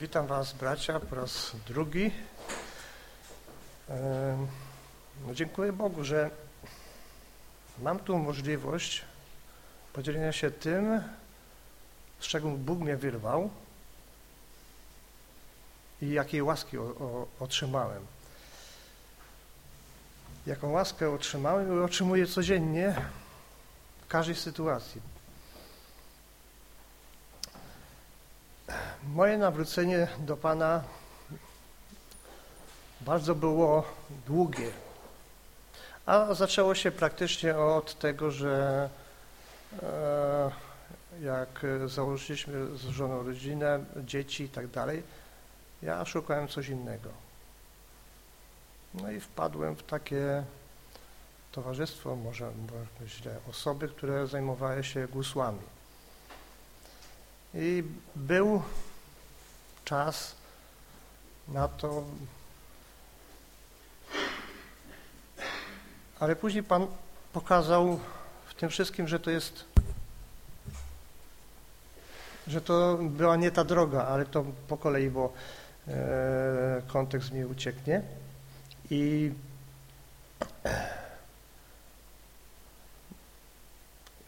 Witam Was, bracia, po raz drugi. No, dziękuję Bogu, że mam tu możliwość podzielenia się tym, z czego Bóg mnie wyrwał i jakiej łaski o, o, otrzymałem. Jaką łaskę otrzymałem i otrzymuję codziennie w każdej sytuacji. Moje nawrócenie do Pana bardzo było długie, a zaczęło się praktycznie od tego, że e, jak założyliśmy z żoną rodzinę, dzieci i tak dalej, ja szukałem coś innego. No i wpadłem w takie towarzystwo, może, źle, osoby, które zajmowały się gusłami. I był czas na to, ale później Pan pokazał w tym wszystkim, że to jest, że to była nie ta droga, ale to po kolei, bo e, kontekst mi ucieknie. I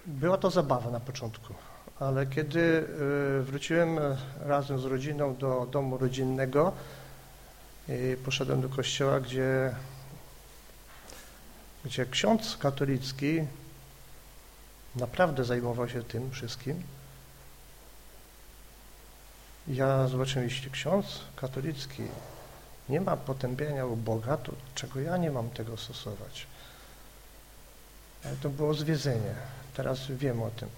była to zabawa na początku ale kiedy y, wróciłem e, razem z rodziną do domu rodzinnego poszedłem do kościoła, gdzie, gdzie ksiądz katolicki naprawdę zajmował się tym wszystkim. Ja zobaczyłem, jeśli ksiądz katolicki nie ma potępienia u Boga, to czego ja nie mam tego stosować? Ale to było zwiedzenie. Teraz wiem o tym.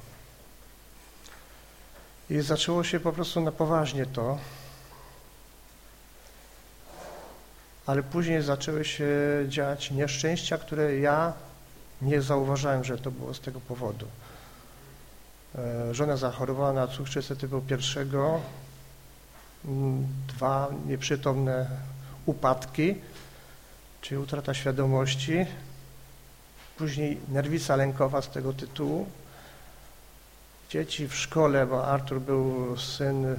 I zaczęło się po prostu na poważnie to, ale później zaczęły się dziać nieszczęścia, które ja nie zauważałem, że to było z tego powodu. E, żona zachorowała na cukrzycę typu pierwszego, dwa nieprzytomne upadki, czyli utrata świadomości, później nerwica lękowa z tego tytułu, dzieci w szkole, bo Artur był syn e,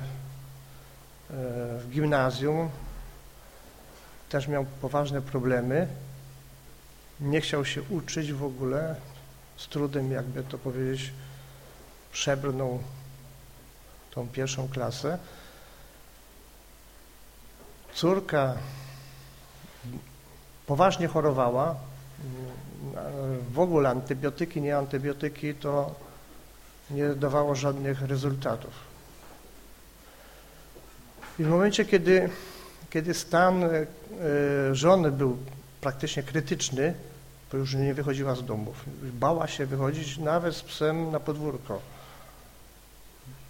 w gimnazjum, też miał poważne problemy. Nie chciał się uczyć w ogóle, z trudem, jakby to powiedzieć, przebrnął tą pierwszą klasę. Córka poważnie chorowała, w ogóle antybiotyki, nie antybiotyki, to nie dawało żadnych rezultatów. I w momencie, kiedy, kiedy stan e, żony był praktycznie krytyczny, to już nie wychodziła z domów. Bała się wychodzić nawet z psem na podwórko.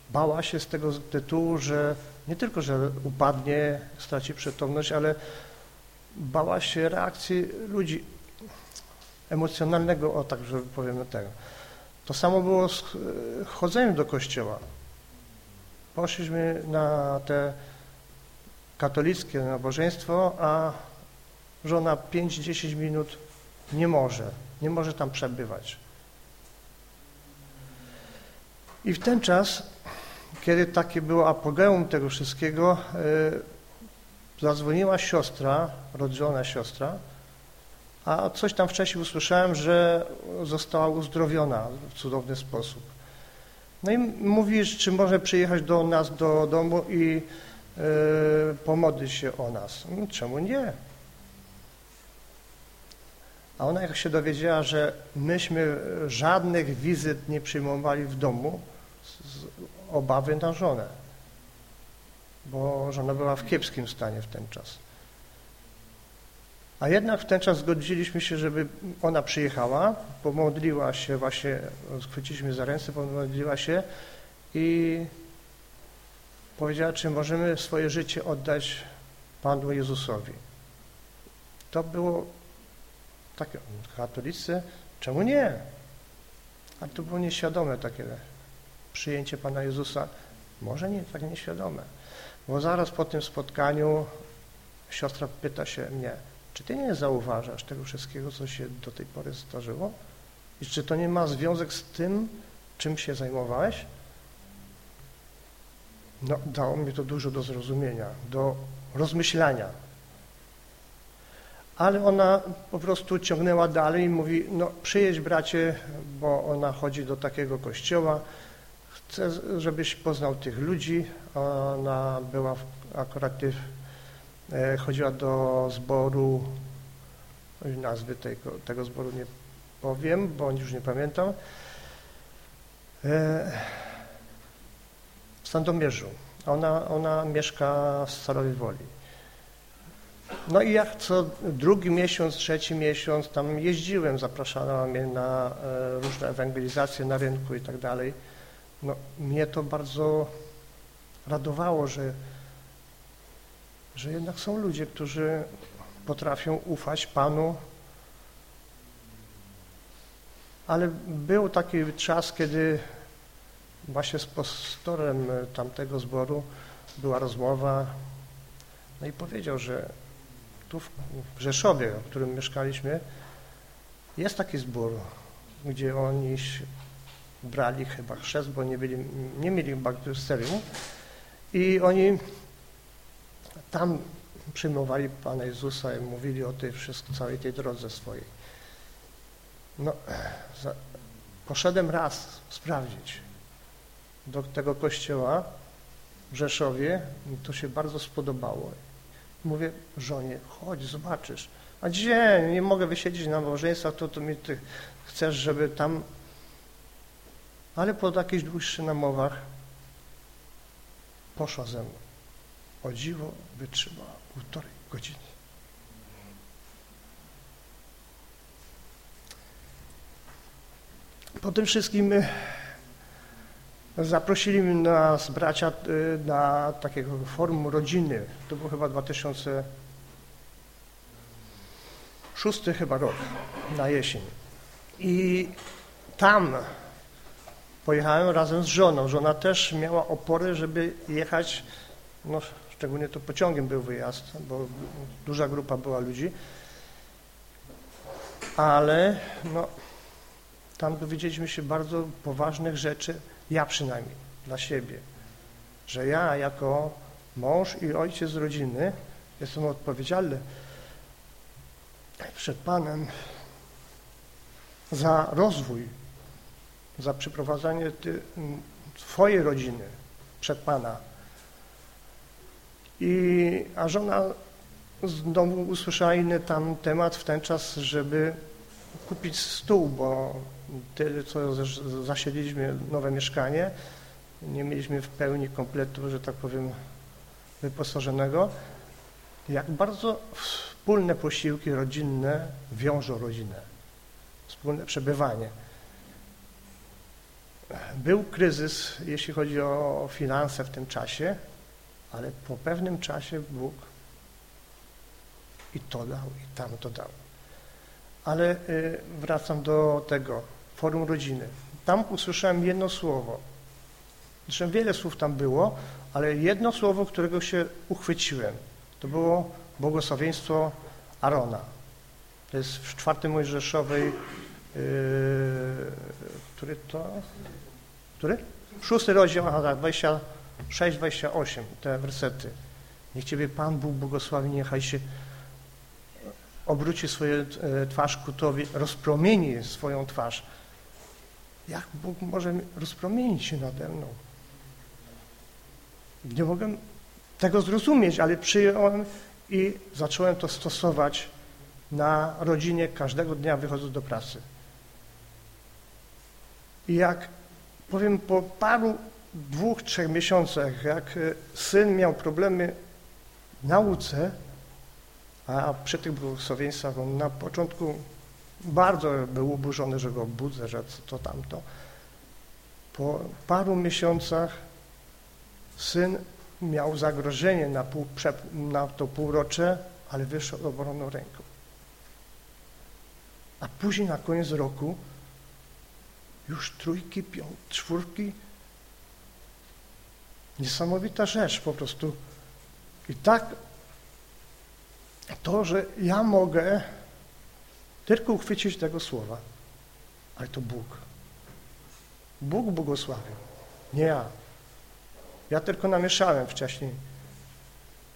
Bała się z tego tytułu, że nie tylko, że upadnie, straci przytomność, ale bała się reakcji ludzi emocjonalnego, o tak, że powiem tego. To samo było z e, chodzeniem do kościoła. Poszliśmy na te katolickie nabożeństwo, a żona 5-10 minut nie może, nie może tam przebywać. I w ten czas, kiedy takie było apogeum tego wszystkiego, e, zadzwoniła siostra, rodzona siostra, a coś tam wcześniej usłyszałem, że została uzdrowiona w cudowny sposób. No i mówisz, czy może przyjechać do nas do domu i yy, pomodlić się o nas. No, czemu nie? A ona jak się dowiedziała, że myśmy żadnych wizyt nie przyjmowali w domu z obawy na żonę, bo żona była w kiepskim stanie w ten czas. A jednak w ten czas zgodziliśmy się, żeby ona przyjechała, pomodliła się właśnie, schwyciliśmy za ręce, pomodliła się i powiedziała, czy możemy swoje życie oddać Panu Jezusowi. To było takie, katolicy, czemu nie? Ale to było nieświadome takie przyjęcie Pana Jezusa, może nie tak nieświadome, bo zaraz po tym spotkaniu siostra pyta się mnie, czy ty nie zauważasz tego wszystkiego, co się do tej pory zdarzyło? I czy to nie ma związek z tym, czym się zajmowałeś? no, dało mi to dużo do zrozumienia, do rozmyślania. Ale ona po prostu ciągnęła dalej i mówi, no przyjedź bracie, bo ona chodzi do takiego kościoła, chcę, żebyś poznał tych ludzi. Ona była akurat e, chodziła do zboru, nazwy tego, tego zboru nie powiem, bo już nie pamiętam, e, w Sandomierzu. Ona, ona mieszka w Starowej Woli. No i jak co drugi miesiąc, trzeci miesiąc tam jeździłem, zapraszano mnie na e, różne ewangelizacje na rynku i tak dalej. No, mnie to bardzo radowało, że, że jednak są ludzie, którzy potrafią ufać Panu. Ale był taki czas, kiedy właśnie z pastorem tamtego zboru była rozmowa, no i powiedział, że tu w Rzeszowie, w którym mieszkaliśmy, jest taki zbór, gdzie oni brali chyba chrzest, bo nie, byli, nie mieli bakterium i oni tam przyjmowali Pana Jezusa i mówili o tej wszystko, całej tej drodze swojej. No, za, poszedłem raz sprawdzić do tego kościoła w Rzeszowie, to się bardzo spodobało. Mówię żonie, chodź, zobaczysz. A gdzie? Nie mogę wysiedzieć na małżeństwach, to, to mi ty chcesz, żeby tam... Ale po jakichś dłuższych namowach poszła ze mną. O dziwo wytrzymała półtorej godziny. Po tym wszystkim e, zaprosili nas bracia e, na takiego forum rodziny. To był chyba 2006 chyba rok, na jesień. I tam pojechałem razem z żoną. Żona też miała opory, żeby jechać, no szczególnie to pociągiem był wyjazd, bo duża grupa była ludzi. Ale no, tam dowiedzieliśmy się bardzo poważnych rzeczy, ja przynajmniej, dla siebie, że ja jako mąż i ojciec rodziny jestem odpowiedzialny przed Panem za rozwój, za przyprowadzanie ty, Twojej rodziny przed Pana. I, a żona znowu usłyszała inny tam temat w ten czas, żeby kupić stół, bo tyle, co zasiedliśmy nowe mieszkanie, nie mieliśmy w pełni kompletu, że tak powiem, wyposażonego. Jak bardzo wspólne posiłki rodzinne wiążą rodzinę, wspólne przebywanie. Był kryzys, jeśli chodzi o finanse w tym czasie, ale po pewnym czasie Bóg i to dał, i tam to dał. Ale y, wracam do tego, forum rodziny. Tam usłyszałem jedno słowo. Zresztą wiele słów tam było, ale jedno słowo, którego się uchwyciłem, to było błogosławieństwo Arona. To jest w czwartym Mojżeszowej, yy, który to? Który? Szósty rozdział, aha, tak, 26, 28, te wersety. Niech Ciebie Pan Bóg błogosławi, niechaj się obróci swoją e, twarz ku Tobie, rozpromieni swoją twarz. Jak Bóg może rozpromienić się nade mną? Nie mogłem tego zrozumieć, ale przyjąłem i zacząłem to stosować na rodzinie każdego dnia wychodząc do pracy. I jak powiem po paru, dwóch, trzech miesiącach, jak e, syn miał problemy w nauce, a przy tych błogosławieństwach on na początku bardzo był oburzony, że go budzę, że to tamto. Po paru miesiącach syn miał zagrożenie na, pół, na to półrocze, ale wyszedł obronną ręką. A później na koniec roku już trójki, piątki, czwórki. Niesamowita rzecz po prostu. I tak to, że ja mogę tylko uchwycić tego słowa, ale to Bóg. Bóg błogosławił, nie ja. Ja tylko namieszałem wcześniej,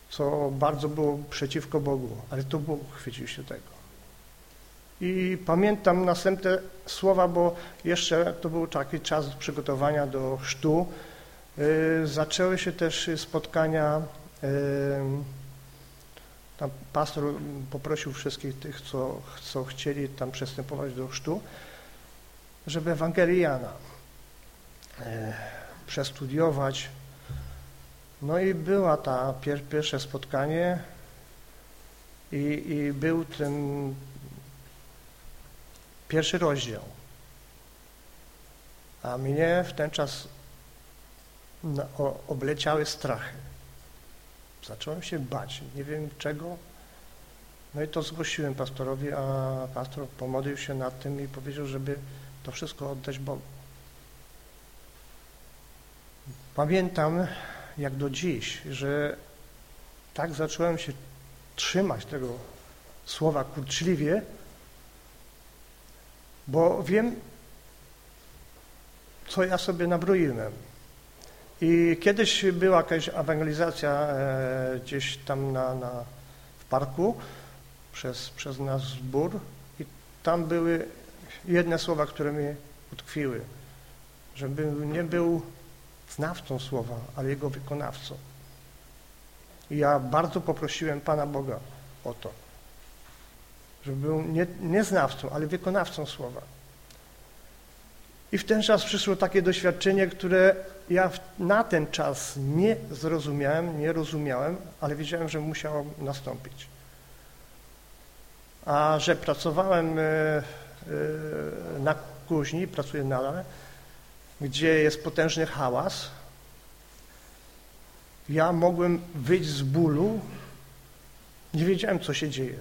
co bardzo było przeciwko Bogu, ale to Bóg chwycił się tego. I pamiętam następne słowa, bo jeszcze to był taki czas przygotowania do chrztu. Yy, zaczęły się też spotkania, yy, tam pastor poprosił wszystkich tych, co, co chcieli tam przystępować do chrztu, żeby Ewangeliana yy, przestudiować. No i była ta pier, pierwsze spotkanie i, i był ten Pierwszy rozdział. A mnie w ten czas obleciały strachy. Zacząłem się bać, nie wiem czego. No i to zgłosiłem pastorowi, a pastor pomodlił się nad tym i powiedział, żeby to wszystko oddać Bogu. Pamiętam, jak do dziś, że tak zacząłem się trzymać tego słowa kurczliwie, bo wiem, co ja sobie nabroiłem. I kiedyś była jakaś ewangelizacja e, gdzieś tam na, na, w parku przez, przez nasz zbór i tam były jedne słowa, które mi utkwiły, żebym nie był znawcą słowa, ale jego wykonawcą. I ja bardzo poprosiłem Pana Boga o to żeby był nie, nie znawcą, ale wykonawcą słowa. I w ten czas przyszło takie doświadczenie, które ja na ten czas nie zrozumiałem, nie rozumiałem, ale wiedziałem, że musiało nastąpić. A że pracowałem e, e, na kuźni, pracuję nadal, gdzie jest potężny hałas, ja mogłem wyjść z bólu, nie wiedziałem, co się dzieje.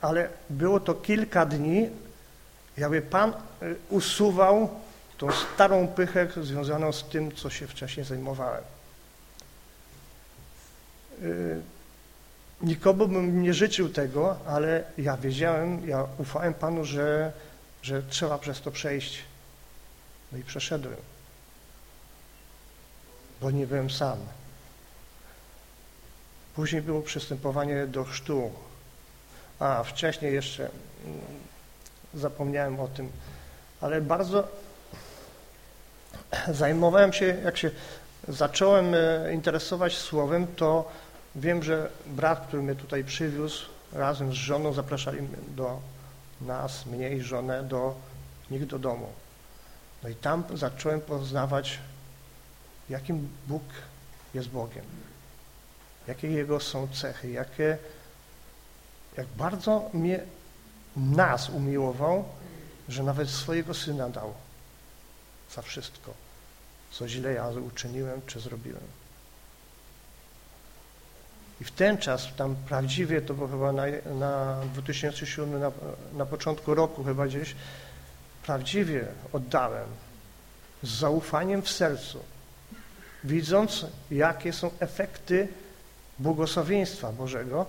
Ale było to kilka dni, jakby Pan y, usuwał tą starą pychę związaną z tym, co się wcześniej zajmowałem. Y, nikomu bym nie życzył tego, ale ja wiedziałem, ja ufałem Panu, że, że trzeba przez to przejść. No i przeszedłem, bo nie byłem sam. Później było przystępowanie do chrztu. A, wcześniej jeszcze mm, zapomniałem o tym, ale bardzo zajmowałem się, jak się zacząłem e, interesować słowem, to wiem, że brat, który mnie tutaj przywiózł, razem z żoną zapraszali do nas, mnie i żonę, do nich do domu. No i tam zacząłem poznawać, jakim Bóg jest Bogiem, jakie Jego są cechy, jakie jak bardzo mnie nas umiłował, że nawet swojego syna dał za wszystko, co źle ja uczyniłem czy zrobiłem. I w ten czas, tam prawdziwie, to było chyba na, na 2007, na, na początku roku chyba gdzieś, prawdziwie oddałem z zaufaniem w sercu, widząc, jakie są efekty błogosławieństwa Bożego,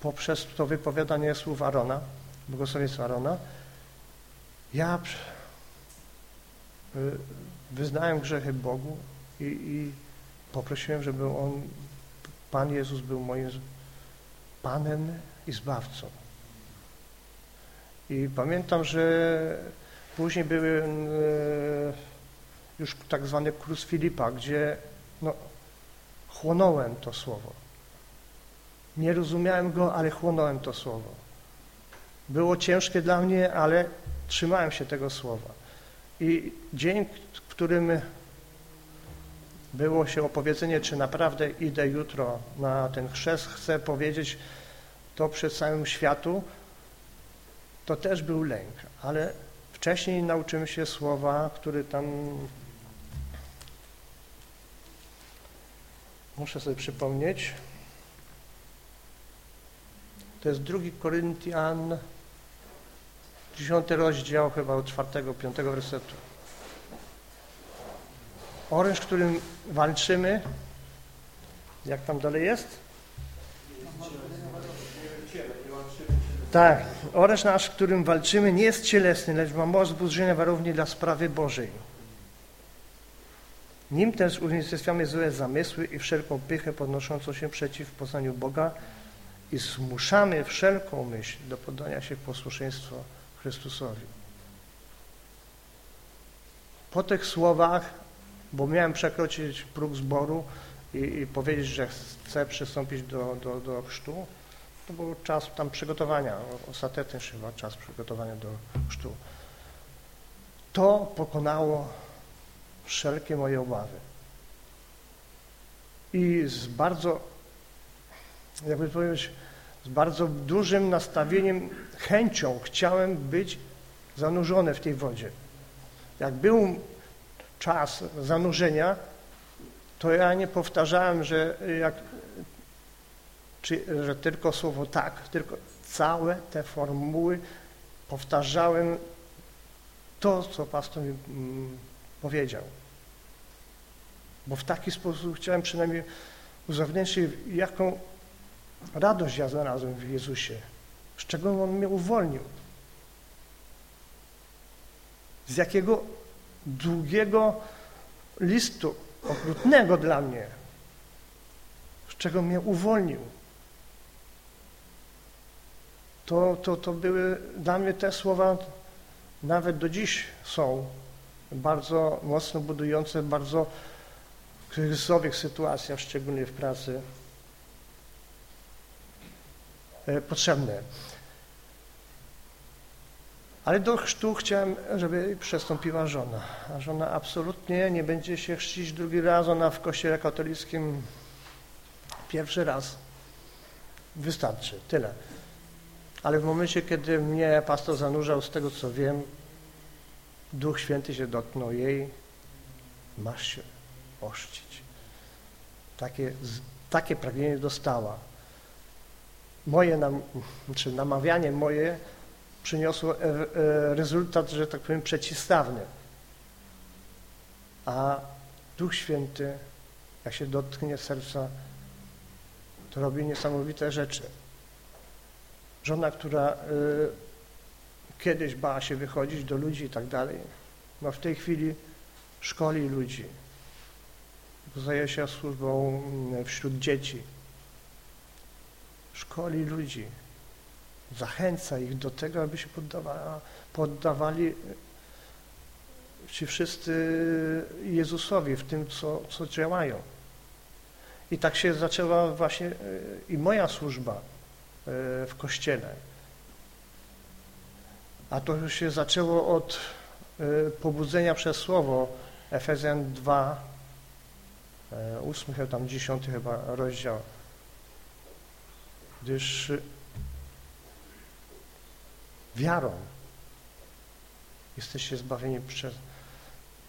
poprzez to wypowiadanie słów Arona, błogosławieństwa Arona, ja y, wyznałem grzechy Bogu i, i poprosiłem, żeby On, Pan Jezus był moim Panem i Zbawcą. I pamiętam, że później były y, już tak zwany krus Filipa, gdzie no, chłonąłem to słowo. Nie rozumiałem go, ale chłonąłem to słowo. Było ciężkie dla mnie, ale trzymałem się tego słowa. I dzień, w którym było się opowiedzenie, czy naprawdę idę jutro na ten chrzest, chcę powiedzieć to przed całym światu, to też był lęk, ale wcześniej nauczyłem się słowa, które tam muszę sobie przypomnieć. To jest drugi Koryntian, dziesiąty rozdział, chyba od czwartego, piątego wersetu. Oręż, którym walczymy, jak tam dalej jest? Tak, oręż nasz, którym walczymy, nie jest cielesny, lecz ma moc burzenia warowni dla sprawy Bożej. Nim też unicestwiamy złe zamysły i wszelką pychę podnoszącą się przeciw poznaniu Boga i zmuszamy wszelką myśl do poddania się posłuszeństwu Chrystusowi. Po tych słowach, bo miałem przekroczyć próg zboru i, i powiedzieć, że chcę przystąpić do, do, do chrztu, to był czas tam przygotowania, ostateczny chyba czas przygotowania do chrztu. To pokonało wszelkie moje obawy. I z bardzo, jakby powiedzieć, z bardzo dużym nastawieniem, chęcią chciałem być zanurzony w tej wodzie. Jak był czas zanurzenia, to ja nie powtarzałem, że, jak, czy, że tylko słowo tak, tylko całe te formuły powtarzałem to, co pastor mi mm, powiedział. Bo w taki sposób chciałem przynajmniej uzewnętrznić, jaką radość ja znalazłem w Jezusie, z czego On mnie uwolnił. Z jakiego długiego listu, okrutnego dla mnie, z czego mnie uwolnił. To, to, to były dla mnie te słowa, nawet do dziś są bardzo mocno budujące, bardzo kryzysowych sytuacjach, szczególnie w pracy, e, potrzebne. Ale do chrztu chciałem, żeby przestąpiła żona. A żona absolutnie nie będzie się chrzcić drugi raz. Ona w kościele katolickim pierwszy raz. Wystarczy, tyle. Ale w momencie, kiedy mnie pastor zanurzał, z tego co wiem, Duch Święty się dotknął jej, masz się oszcić. Takie, takie pragnienie dostała. Moje nam, czy namawianie moje przyniosło e, e, rezultat, że tak powiem, przeciwstawny. A Duch Święty, jak się dotknie serca, to robi niesamowite rzeczy. Żona, która y, kiedyś bała się wychodzić do ludzi i tak dalej, no w tej chwili szkoli ludzi, zajęła się służbą mm, wśród dzieci, szkoli ludzi, zachęca ich do tego, aby się poddawali ci wszyscy Jezusowi w tym, co, co działają. I tak się zaczęła właśnie e, i moja służba e, w Kościele. A to się zaczęło od e, pobudzenia przez Słowo Efezjan 2, 8, chyba tam 10 chyba rozdział. Gdyż wiarą jesteście zbawieni przez...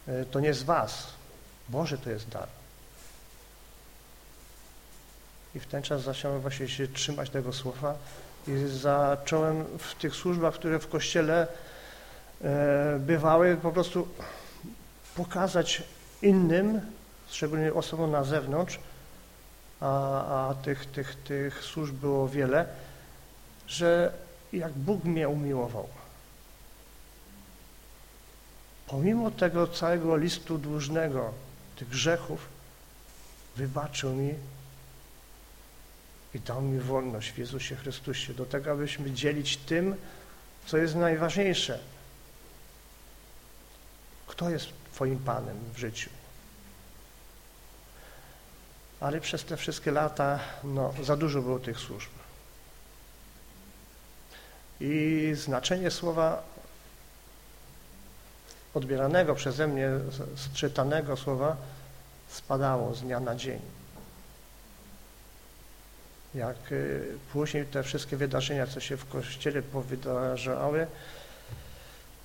E, to nie z was. Boże to jest dar. I w ten czas zacząłem właśnie się trzymać tego słowa i zacząłem w tych służbach, które w Kościele e, bywały, po prostu pokazać innym, szczególnie osobom na zewnątrz, a, a tych, tych, tych służb było wiele, że jak Bóg mnie umiłował. Pomimo tego całego listu dłużnego, tych grzechów, wybaczył mi i dał mi wolność w Jezusie Chrystusie do tego, abyśmy dzielić tym, co jest najważniejsze. Kto jest Twoim Panem w życiu? Ale przez te wszystkie lata no, za dużo było tych służb. I znaczenie słowa odbieranego przeze mnie, czytanego słowa spadało z dnia na dzień. Jak y, później te wszystkie wydarzenia, co się w Kościele powydarzały,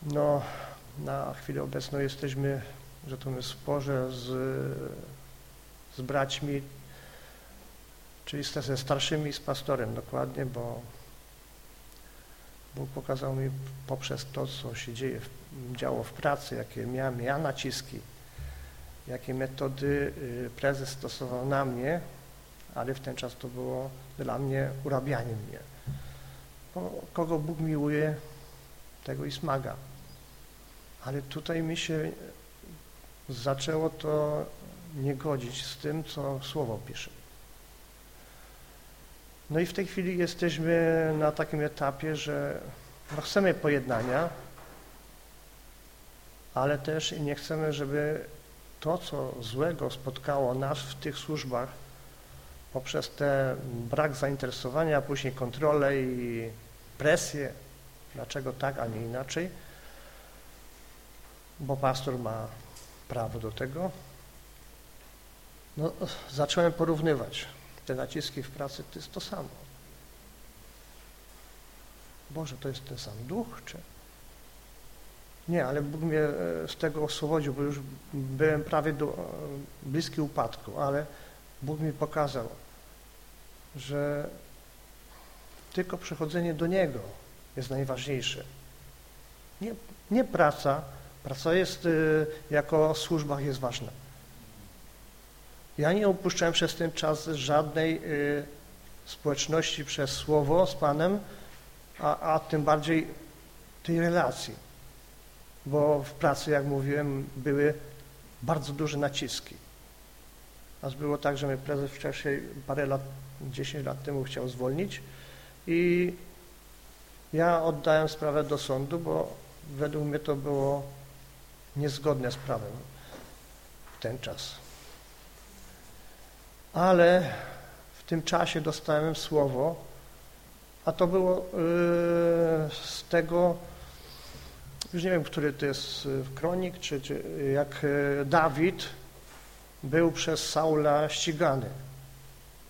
no na chwilę obecną jesteśmy, że to my sporze z, z braćmi, czyli ze starszymi, z pastorem dokładnie, bo Bóg pokazał mi poprzez to, co się dzieje, działo w pracy, jakie miałem ja naciski, jakie metody y, prezes stosował na mnie, ale w ten czas to było dla mnie urabianie mnie. Kogo Bóg miłuje, tego i smaga. Ale tutaj mi się zaczęło to nie godzić z tym, co Słowo pisze. No i w tej chwili jesteśmy na takim etapie, że no chcemy pojednania, ale też nie chcemy, żeby to, co złego spotkało nas w tych służbach poprzez ten brak zainteresowania, a później kontrolę i presję, dlaczego tak, a nie inaczej, bo pastor ma prawo do tego. No, zacząłem porównywać te naciski w pracy, to jest to samo. Boże, to jest ten sam duch, czy... Nie, ale Bóg mnie e, z tego oswobodził, bo już byłem prawie do, e, bliski upadku, ale Bóg mi pokazał, że tylko przychodzenie do Niego jest najważniejsze. Nie, nie praca, praca jest, y, jako służba jest ważna. Ja nie opuszczałem przez ten czas żadnej y, społeczności przez słowo z Panem, a, a tym bardziej tej relacji, bo w pracy, jak mówiłem, były bardzo duże naciski. Aż było tak, że mnie prezes wcześniej, parę lat, 10 lat temu chciał zwolnić i ja oddałem sprawę do sądu, bo według mnie to było niezgodne z prawem w ten czas. Ale w tym czasie dostałem słowo, a to było yy, z tego, już nie wiem, który to jest kronik, czy, czy jak yy, Dawid był przez Saula ścigany.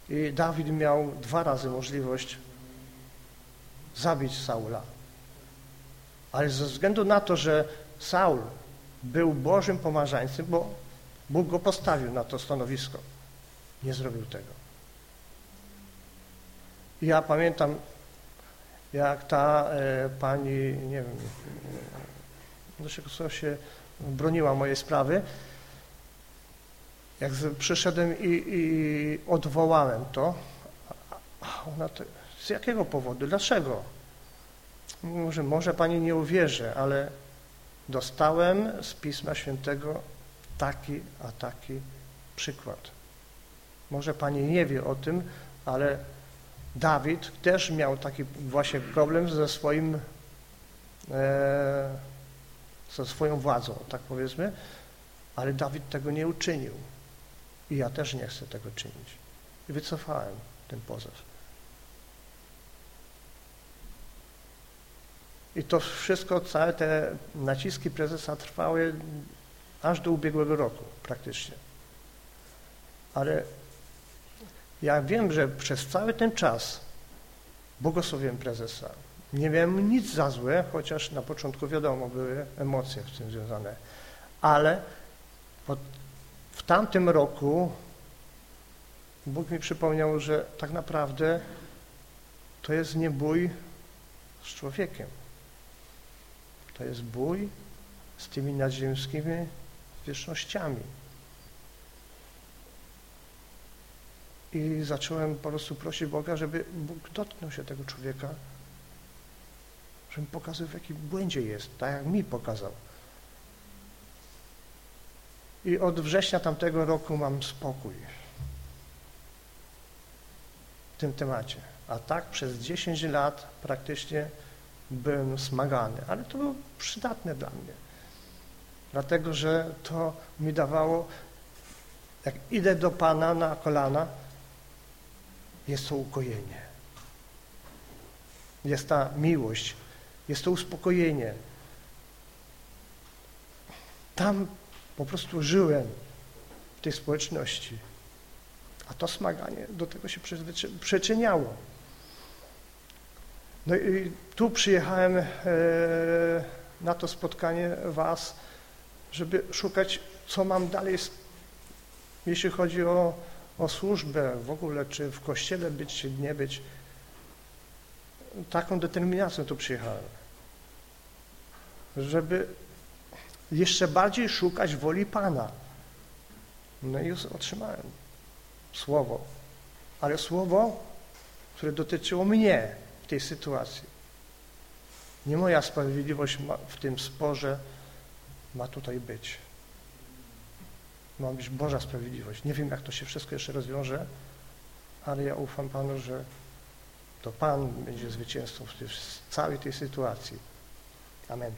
I Dawid miał dwa razy możliwość zabić Saula. Ale ze względu na to, że Saul był Bożym pomazańcem, bo Bóg go postawił na to stanowisko, nie zrobił tego. Ja pamiętam, jak ta e, pani, nie wiem, do czego się broniła mojej sprawy, jak przyszedłem i, i odwołałem to, a ona to, z jakiego powodu? Dlaczego? Może, może Pani nie uwierzy, ale dostałem z Pisma Świętego taki, a taki przykład. Może Pani nie wie o tym, ale Dawid też miał taki właśnie problem ze swoim, e, ze swoją władzą, tak powiedzmy, ale Dawid tego nie uczynił. I ja też nie chcę tego czynić. I wycofałem ten pozew. I to wszystko, całe te naciski prezesa trwały aż do ubiegłego roku praktycznie. Ale ja wiem, że przez cały ten czas błogosławiłem prezesa. Nie miałem nic za złe, chociaż na początku wiadomo, były emocje z tym związane. Ale w tamtym roku Bóg mi przypomniał, że tak naprawdę to jest nie bój z człowiekiem. To jest bój z tymi nadziemskimi wiecznościami. I zacząłem po prostu prosić Boga, żeby Bóg dotknął się tego człowieka, żebym pokazał, w jakim błędzie jest, tak jak mi pokazał. I od września tamtego roku mam spokój w tym temacie. A tak przez 10 lat praktycznie byłem smagany, ale to było przydatne dla mnie. Dlatego, że to mi dawało, jak idę do Pana na kolana, jest to ukojenie. Jest ta miłość, jest to uspokojenie. Tam po prostu żyłem w tej społeczności. A to smaganie do tego się przyczyniało. No i tu przyjechałem e, na to spotkanie Was, żeby szukać, co mam dalej, jeśli chodzi o, o służbę w ogóle, czy w kościele być, czy nie być. Taką determinacją tu przyjechałem, żeby jeszcze bardziej szukać woli Pana. No i już otrzymałem słowo, ale słowo, które dotyczyło mnie w tej sytuacji. Nie moja sprawiedliwość w tym sporze ma tutaj być. Ma być Boża sprawiedliwość. Nie wiem, jak to się wszystko jeszcze rozwiąże, ale ja ufam Panu, że to Pan będzie zwycięzcą w tej- całej tej sytuacji. Amen.